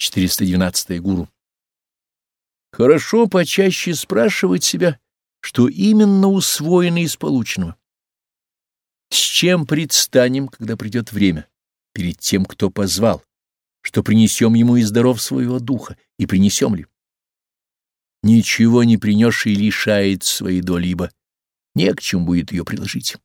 412 гуру. Хорошо почаще спрашивать себя, что именно усвоено из полученного. С чем предстанем, когда придет время, перед тем, кто позвал, что принесем ему из здоров своего духа, и принесем ли? Ничего не принесший лишает своей доли, ибо не к чему будет ее приложить.